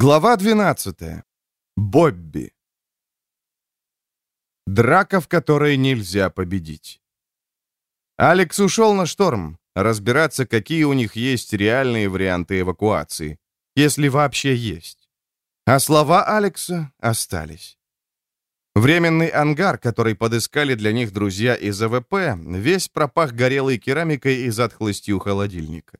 Глава 12. Бобби. Драка, в которой нельзя победить. Алекс ушел на шторм, разбираться, какие у них есть реальные варианты эвакуации, если вообще есть. А слова Алекса остались. Временный ангар, который подыскали для них друзья из АВП, весь пропах горелой керамикой и затхлостью холодильника.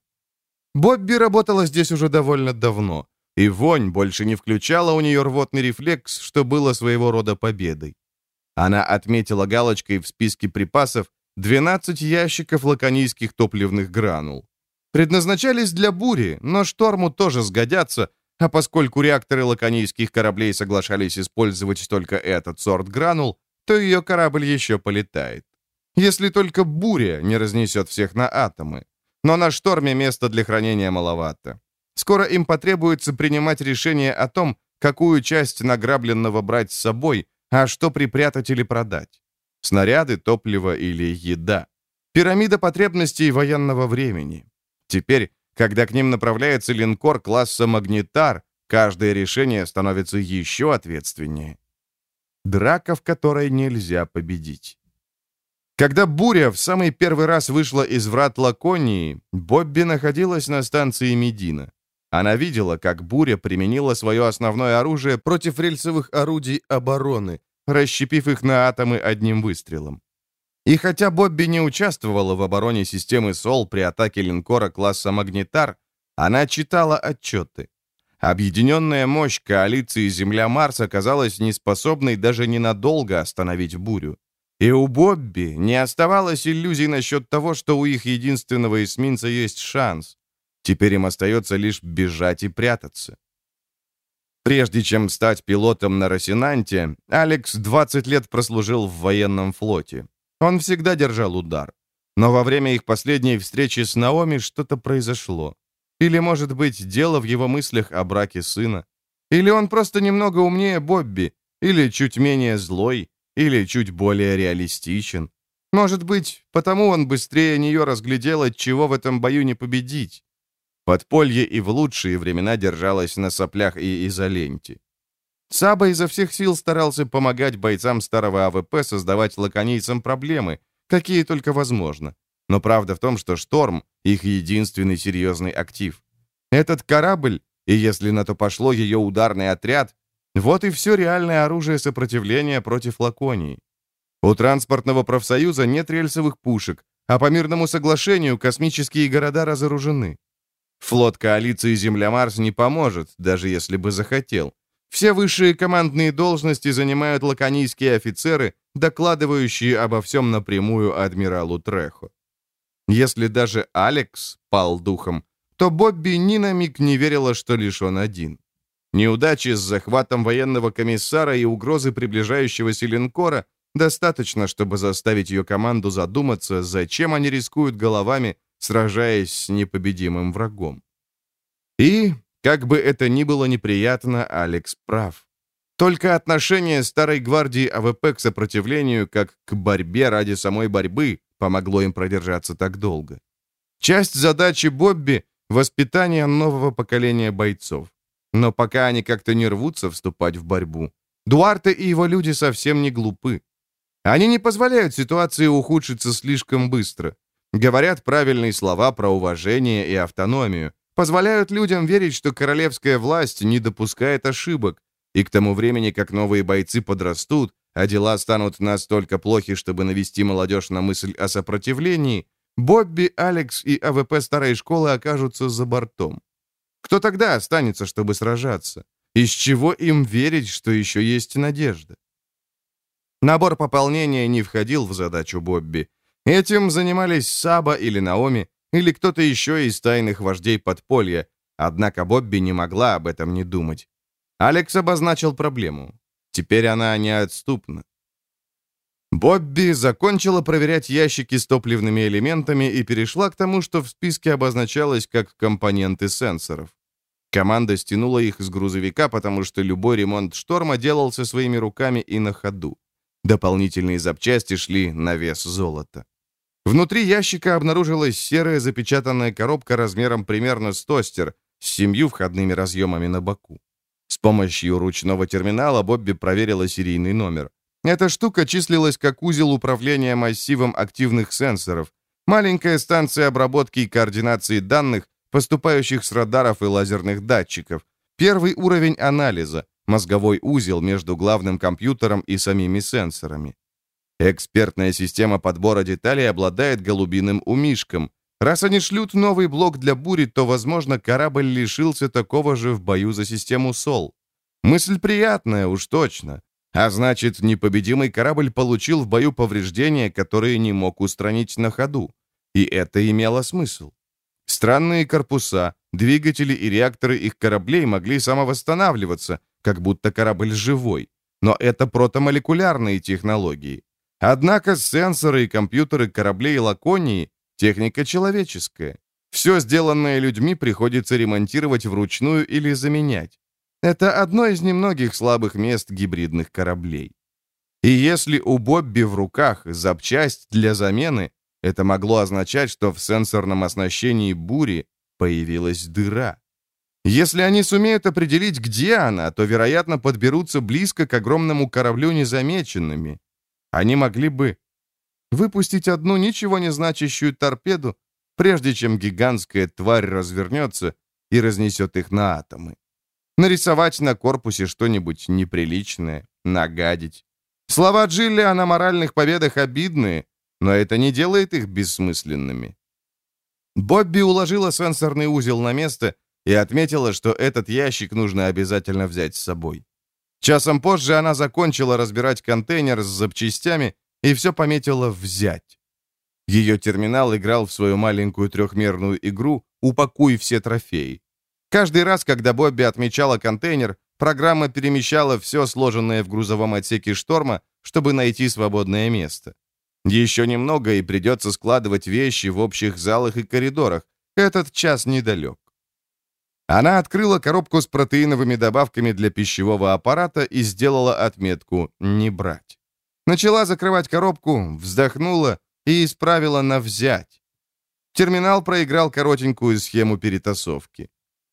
Бобби работала здесь уже довольно давно — и вонь больше не включала у нее рвотный рефлекс, что было своего рода победой. Она отметила галочкой в списке припасов 12 ящиков лаконийских топливных гранул. Предназначались для бури, но шторму тоже сгодятся, а поскольку реакторы лаконийских кораблей соглашались использовать только этот сорт гранул, то ее корабль еще полетает. Если только буря не разнесет всех на атомы. Но на шторме места для хранения маловато. Скоро им потребуется принимать решение о том, какую часть награбленного брать с собой, а что припрятать или продать. Снаряды, топливо или еда. Пирамида потребностей военного времени. Теперь, когда к ним направляется линкор класса «Магнитар», каждое решение становится еще ответственнее. Драка, в которой нельзя победить. Когда буря в самый первый раз вышла из врат Лаконии, Бобби находилась на станции Медина. Она видела, как буря применила свое основное оружие против рельсовых орудий обороны, расщепив их на атомы одним выстрелом. И хотя Бобби не участвовала в обороне системы СОЛ при атаке линкора класса «Магнитар», она читала отчеты. Объединенная мощь коалиции Земля-Марс оказалась неспособной даже ненадолго остановить бурю. И у Бобби не оставалось иллюзий насчет того, что у их единственного эсминца есть шанс. Теперь им остается лишь бежать и прятаться. Прежде чем стать пилотом на Росинанте, Алекс 20 лет прослужил в военном флоте. Он всегда держал удар. Но во время их последней встречи с Наоми что-то произошло. Или, может быть, дело в его мыслях о браке сына. Или он просто немного умнее Бобби, или чуть менее злой, или чуть более реалистичен. Может быть, потому он быстрее нее разглядел, отчего в этом бою не победить. Подполье и в лучшие времена держалось на соплях и изоленте. Саба изо всех сил старался помогать бойцам старого АВП создавать лаконийцам проблемы, какие только возможно. Но правда в том, что «Шторм» — их единственный серьезный актив. Этот корабль, и если на то пошло ее ударный отряд, вот и все реальное оружие сопротивления против Лаконии. У транспортного профсоюза нет рельсовых пушек, а по мирному соглашению космические города разоружены. Флот коалиции Земля-Марс не поможет, даже если бы захотел. Все высшие командные должности занимают лаконийские офицеры, докладывающие обо всем напрямую адмиралу Трехо. Если даже Алекс пал духом, то Бобби ни на миг не верила, что лишь он один. Неудачи с захватом военного комиссара и угрозы приближающегося линкора достаточно, чтобы заставить ее команду задуматься, зачем они рискуют головами, сражаясь с непобедимым врагом. И, как бы это ни было неприятно, Алекс прав. Только отношение старой гвардии АВП к сопротивлению, как к борьбе ради самой борьбы, помогло им продержаться так долго. Часть задачи Бобби — воспитание нового поколения бойцов. Но пока они как-то не рвутся вступать в борьбу, Дуарте и его люди совсем не глупы. Они не позволяют ситуации ухудшиться слишком быстро. Говорят правильные слова про уважение и автономию, позволяют людям верить, что королевская власть не допускает ошибок, и к тому времени, как новые бойцы подрастут, а дела станут настолько плохи, чтобы навести молодежь на мысль о сопротивлении, Бобби, Алекс и АВП старой школы окажутся за бортом. Кто тогда останется, чтобы сражаться? И с чего им верить, что еще есть надежда? Набор пополнения не входил в задачу Бобби, Этим занимались Саба или Наоми, или кто-то еще из тайных вождей подполья, однако Бобби не могла об этом не думать. Алекс обозначил проблему. Теперь она неотступна. Бобби закончила проверять ящики с топливными элементами и перешла к тому, что в списке обозначалось как компоненты сенсоров. Команда стянула их с грузовика, потому что любой ремонт шторма делался своими руками и на ходу. Дополнительные запчасти шли на вес золота. Внутри ящика обнаружилась серая запечатанная коробка размером примерно с тостер с семью входными разъемами на боку. С помощью ручного терминала Бобби проверила серийный номер. Эта штука числилась как узел управления массивом активных сенсоров, маленькая станция обработки и координации данных, поступающих с радаров и лазерных датчиков, первый уровень анализа, мозговой узел между главным компьютером и самими сенсорами. Экспертная система подбора деталей обладает голубиным умишком. Раз они шлют новый блок для бури, то, возможно, корабль лишился такого же в бою за систему СОЛ. Мысль приятная, уж точно. А значит, непобедимый корабль получил в бою повреждения, которые не мог устранить на ходу. И это имело смысл. Странные корпуса, двигатели и реакторы их кораблей могли самовосстанавливаться, как будто корабль живой. Но это протомолекулярные технологии. Однако сенсоры и компьютеры кораблей Лаконии — техника человеческая. Все сделанное людьми приходится ремонтировать вручную или заменять. Это одно из немногих слабых мест гибридных кораблей. И если у Бобби в руках запчасть для замены, это могло означать, что в сенсорном оснащении бури появилась дыра. Если они сумеют определить, где она, то, вероятно, подберутся близко к огромному кораблю незамеченными. Они могли бы выпустить одну ничего не значащую торпеду, прежде чем гигантская тварь развернется и разнесет их на атомы. Нарисовать на корпусе что-нибудь неприличное, нагадить. Слова Джилли на моральных победах обидные, но это не делает их бессмысленными. Бобби уложила сенсорный узел на место и отметила, что этот ящик нужно обязательно взять с собой. Часом позже она закончила разбирать контейнер с запчастями и все пометила «взять». Ее терминал играл в свою маленькую трехмерную игру «Упакуй все трофеи». Каждый раз, когда Бобби отмечала контейнер, программа перемещала все сложенное в грузовом отсеке шторма, чтобы найти свободное место. Еще немного, и придется складывать вещи в общих залах и коридорах. Этот час недалек. Она открыла коробку с протеиновыми добавками для пищевого аппарата и сделала отметку «не брать». Начала закрывать коробку, вздохнула и исправила на «взять». Терминал проиграл коротенькую схему перетасовки.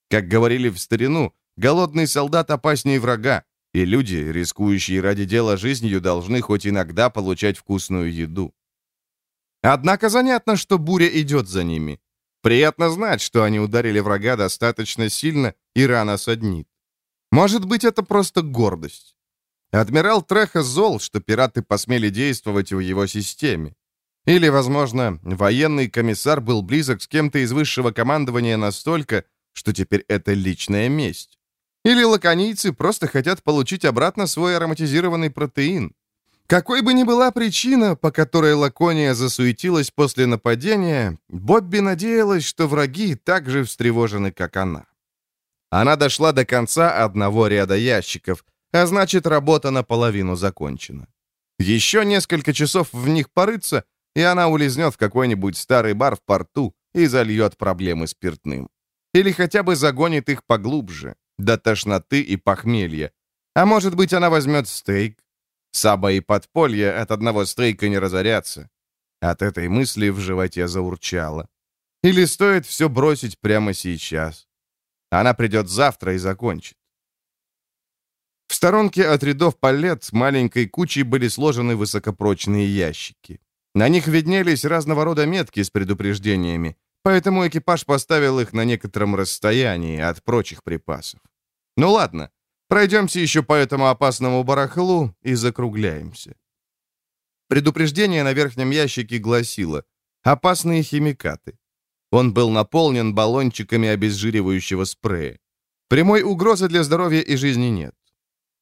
Как говорили в старину, голодный солдат опаснее врага, и люди, рискующие ради дела жизнью, должны хоть иногда получать вкусную еду. Однако занятно, что буря идет за ними. Приятно знать, что они ударили врага достаточно сильно, и рана соднит. Может быть, это просто гордость. Адмирал Треха зол, что пираты посмели действовать в его системе. Или, возможно, военный комиссар был близок с кем-то из высшего командования настолько, что теперь это личная месть. Или лаконийцы просто хотят получить обратно свой ароматизированный протеин. Какой бы ни была причина, по которой Лакония засуетилась после нападения, Бобби надеялась, что враги так же встревожены, как она. Она дошла до конца одного ряда ящиков, а значит, работа наполовину закончена. Еще несколько часов в них порыться, и она улизнет в какой-нибудь старый бар в порту и зальет проблемы спиртным. Или хотя бы загонит их поглубже, до тошноты и похмелья. А может быть, она возьмет стейк, Саба и подполье от одного стейка не разорятся. От этой мысли в животе заурчало. Или стоит все бросить прямо сейчас? Она придет завтра и закончит. В сторонке от рядов палет маленькой кучей были сложены высокопрочные ящики. На них виднелись разного рода метки с предупреждениями, поэтому экипаж поставил их на некотором расстоянии от прочих припасов. Ну ладно, Пройдемся еще по этому опасному барахлу и закругляемся. Предупреждение на верхнем ящике гласило «Опасные химикаты». Он был наполнен баллончиками обезжиривающего спрея. Прямой угрозы для здоровья и жизни нет.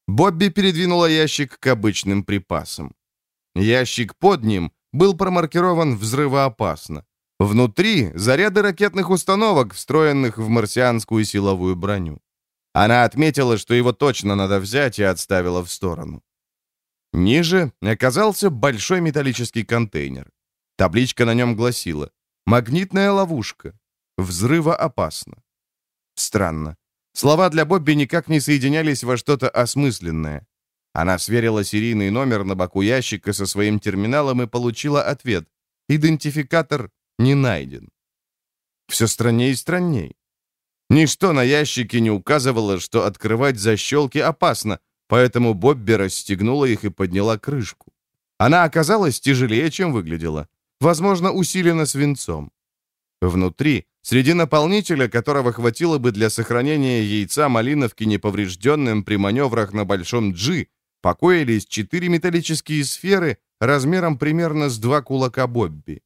Бобби передвинула ящик к обычным припасам. Ящик под ним был промаркирован взрывоопасно. Внутри заряды ракетных установок, встроенных в марсианскую силовую броню. Она отметила, что его точно надо взять, и отставила в сторону. Ниже оказался большой металлический контейнер. Табличка на нем гласила «Магнитная ловушка. Взрыва опасно». Странно. Слова для Бобби никак не соединялись во что-то осмысленное. Она сверила серийный номер на боку ящика со своим терминалом и получила ответ. Идентификатор не найден. Все страннее и странней. Ничто на ящике не указывало, что открывать защелки опасно, поэтому Бобби расстегнула их и подняла крышку. Она оказалась тяжелее, чем выглядела. Возможно, усилена свинцом. Внутри, среди наполнителя, которого хватило бы для сохранения яйца малиновки неповрежденным при маневрах на Большом Джи, покоились четыре металлические сферы размером примерно с два кулака Бобби.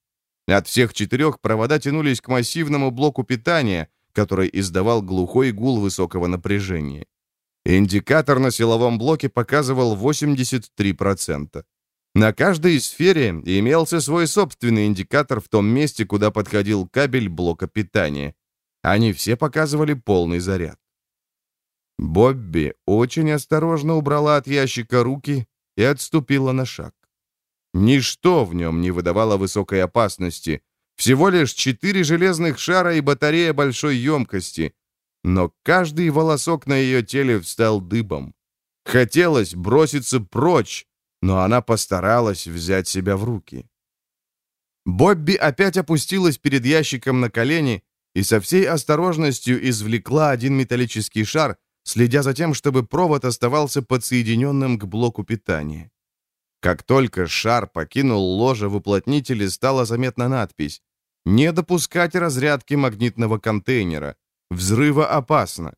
От всех четырех провода тянулись к массивному блоку питания, который издавал глухой гул высокого напряжения. Индикатор на силовом блоке показывал 83%. На каждой сфере имелся свой собственный индикатор в том месте, куда подходил кабель блока питания. Они все показывали полный заряд. Бобби очень осторожно убрала от ящика руки и отступила на шаг. Ничто в нем не выдавало высокой опасности. Всего лишь четыре железных шара и батарея большой емкости. Но каждый волосок на ее теле встал дыбом. Хотелось броситься прочь, но она постаралась взять себя в руки. Бобби опять опустилась перед ящиком на колени и со всей осторожностью извлекла один металлический шар, следя за тем, чтобы провод оставался подсоединенным к блоку питания. Как только шар покинул ложе в уплотнителе, стала заметна надпись «Не допускать разрядки магнитного контейнера. Взрыва опасно».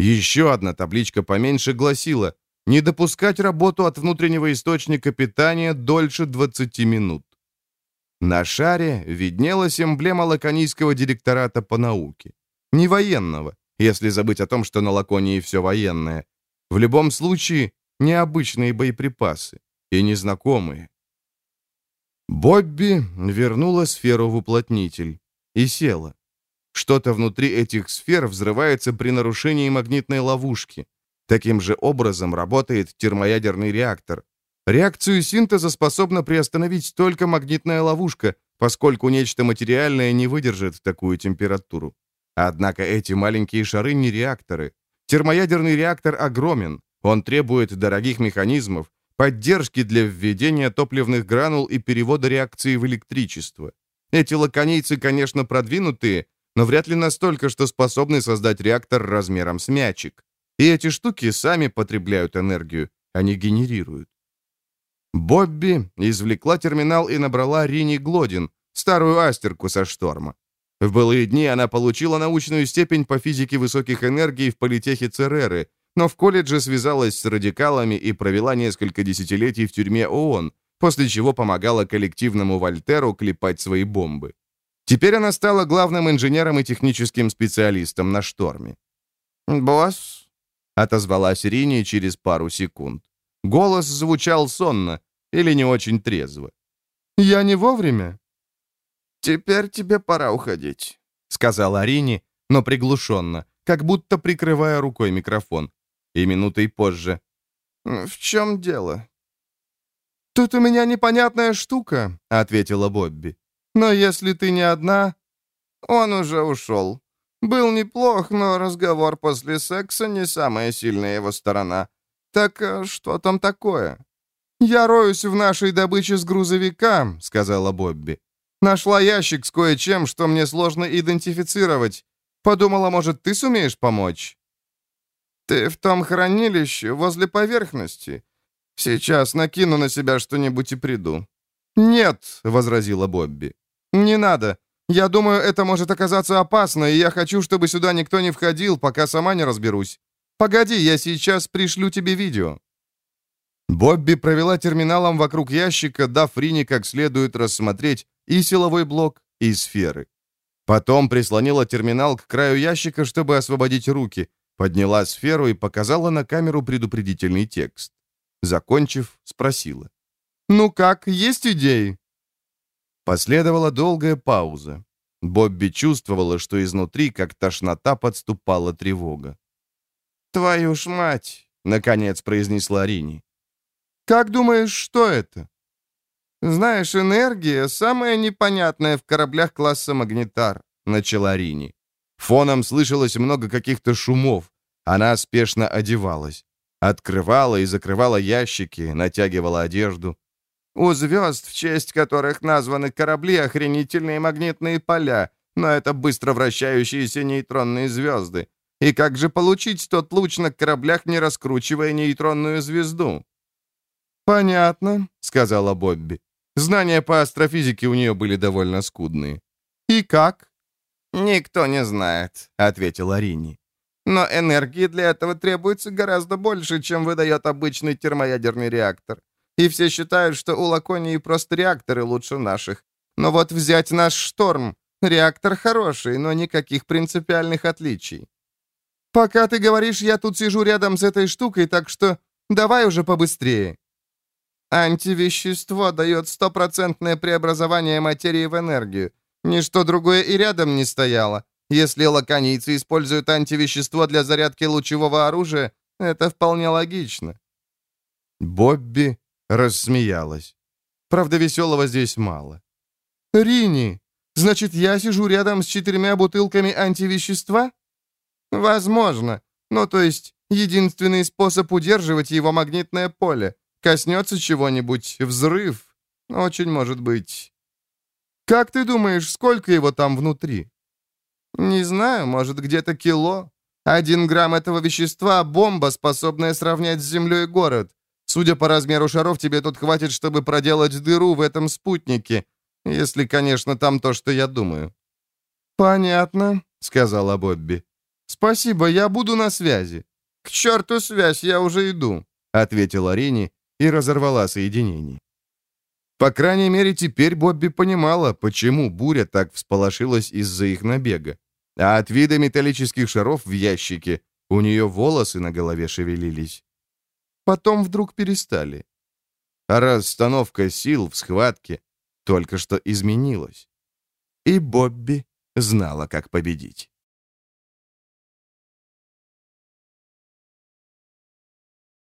Еще одна табличка поменьше гласила не допускать работу от внутреннего источника питания дольше 20 минут. На шаре виднелась эмблема Лаконийского директората по науке. Не военного, если забыть о том, что на Лаконии все военное. В любом случае, необычные боеприпасы и незнакомые. Бобби вернула сферу в уплотнитель и села. Что-то внутри этих сфер взрывается при нарушении магнитной ловушки. Таким же образом работает термоядерный реактор. Реакцию синтеза способна приостановить только магнитная ловушка, поскольку нечто материальное не выдержит такую температуру. Однако эти маленькие шары не реакторы. Термоядерный реактор огромен. Он требует дорогих механизмов, поддержки для введения топливных гранул и перевода реакции в электричество. Эти лаконийцы, конечно, продвинутые, но вряд ли настолько, что способны создать реактор размером с мячик. И эти штуки сами потребляют энергию, а не генерируют. Бобби извлекла терминал и набрала Рини Глодин, старую астерку со шторма. В былые дни она получила научную степень по физике высоких энергий в политехе Цереры, но в колледже связалась с радикалами и провела несколько десятилетий в тюрьме ООН, после чего помогала коллективному Вольтеру клепать свои бомбы. Теперь она стала главным инженером и техническим специалистом на шторме. «Босс, — отозвалась Рини через пару секунд. Голос звучал сонно или не очень трезво. «Я не вовремя?» «Теперь тебе пора уходить», — сказала Рини, но приглушенно, как будто прикрывая рукой микрофон. И минутой позже. «В чем дело?» «Тут у меня непонятная штука», — ответила Бобби. «Но если ты не одна...» «Он уже ушел», был неплох, но разговор после секса не самая сильная его сторона. Так э, что там такое? «Я роюсь в нашей добыче с грузовика», — сказала Бобби. «Нашла ящик с кое-чем, что мне сложно идентифицировать. Подумала, может, ты сумеешь помочь?» «Ты в том хранилище, возле поверхности. Сейчас накину на себя что-нибудь и приду». «Нет», — возразила Бобби. «Не надо. Я думаю, это может оказаться опасно, и я хочу, чтобы сюда никто не входил, пока сама не разберусь. Погоди, я сейчас пришлю тебе видео». Бобби провела терминалом вокруг ящика, дав Рине как следует рассмотреть и силовой блок, и сферы. Потом прислонила терминал к краю ящика, чтобы освободить руки, подняла сферу и показала на камеру предупредительный текст. Закончив, спросила. «Ну как, есть идеи?» Последовала долгая пауза. Бобби чувствовала, что изнутри, как тошнота, подступала тревога. «Твою ж мать!» — наконец произнесла Рини. «Как думаешь, что это?» «Знаешь, энергия — самая непонятная в кораблях класса «Магнитар», — начала Рини. Фоном слышалось много каких-то шумов. Она спешно одевалась. Открывала и закрывала ящики, натягивала одежду. У звезд, в честь которых названы корабли, охренительные магнитные поля. но это быстро вращающиеся нейтронные звезды. И как же получить тот луч на кораблях, не раскручивая нейтронную звезду?» «Понятно», — сказала Бобби. Знания по астрофизике у нее были довольно скудные. «И как?» «Никто не знает», — ответил Арини. «Но энергии для этого требуется гораздо больше, чем выдает обычный термоядерный реактор. И все считают, что у Лаконии просто реакторы лучше наших. Но вот взять наш «Шторм». Реактор хороший, но никаких принципиальных отличий. Пока ты говоришь, я тут сижу рядом с этой штукой, так что давай уже побыстрее. Антивещество дает стопроцентное преобразование материи в энергию. Ничто другое и рядом не стояло. Если лаконийцы используют антивещество для зарядки лучевого оружия, это вполне логично. Бобби рассмеялась. Правда, веселого здесь мало. «Рини, значит, я сижу рядом с четырьмя бутылками антивещества?» «Возможно. Ну, то есть, единственный способ удерживать его магнитное поле. Коснется чего-нибудь, взрыв. Очень может быть. Как ты думаешь, сколько его там внутри? Не знаю, может, где-то кило. Один грамм этого вещества — бомба, способная сравнять с Землей город. Судя по размеру шаров, тебе тут хватит, чтобы проделать дыру в этом спутнике. Если, конечно, там то, что я думаю. «Понятно», — сказала Бобби. «Спасибо, я буду на связи». «К черту связь, я уже иду», — ответила Рини и разорвала соединение. По крайней мере, теперь Бобби понимала, почему буря так всполошилась из-за их набега. А от вида металлических шаров в ящике у нее волосы на голове шевелились. Потом вдруг перестали. А расстановка сил в схватке только что изменилась. И Бобби знала, как победить.